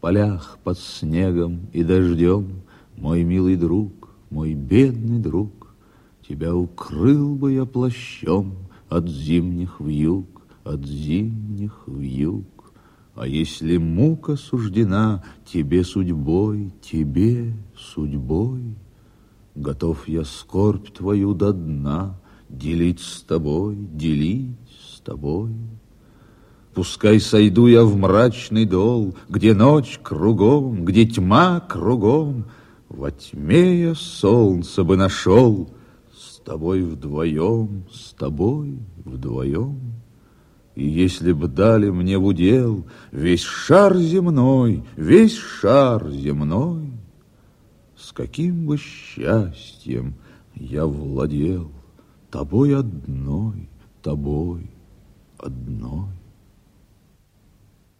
полях под снегом и дождем, Мой милый друг, мой бедный друг, Тебя укрыл бы я плащом От зимних вьюг, от зимних вьюг. А если мука суждена Тебе судьбой, тебе судьбой, Готов я скорбь твою до дна Делить с тобой, делить с тобой. Пускай сойду я в мрачный дол, Где ночь кругом, где тьма кругом, Во тьме я солнце бы нашел, С тобой вдвоем, с тобой вдвоем. И если б дали мне в удел Весь шар земной, весь шар земной, С каким бы счастьем я владел Тобой одной, тобой одной.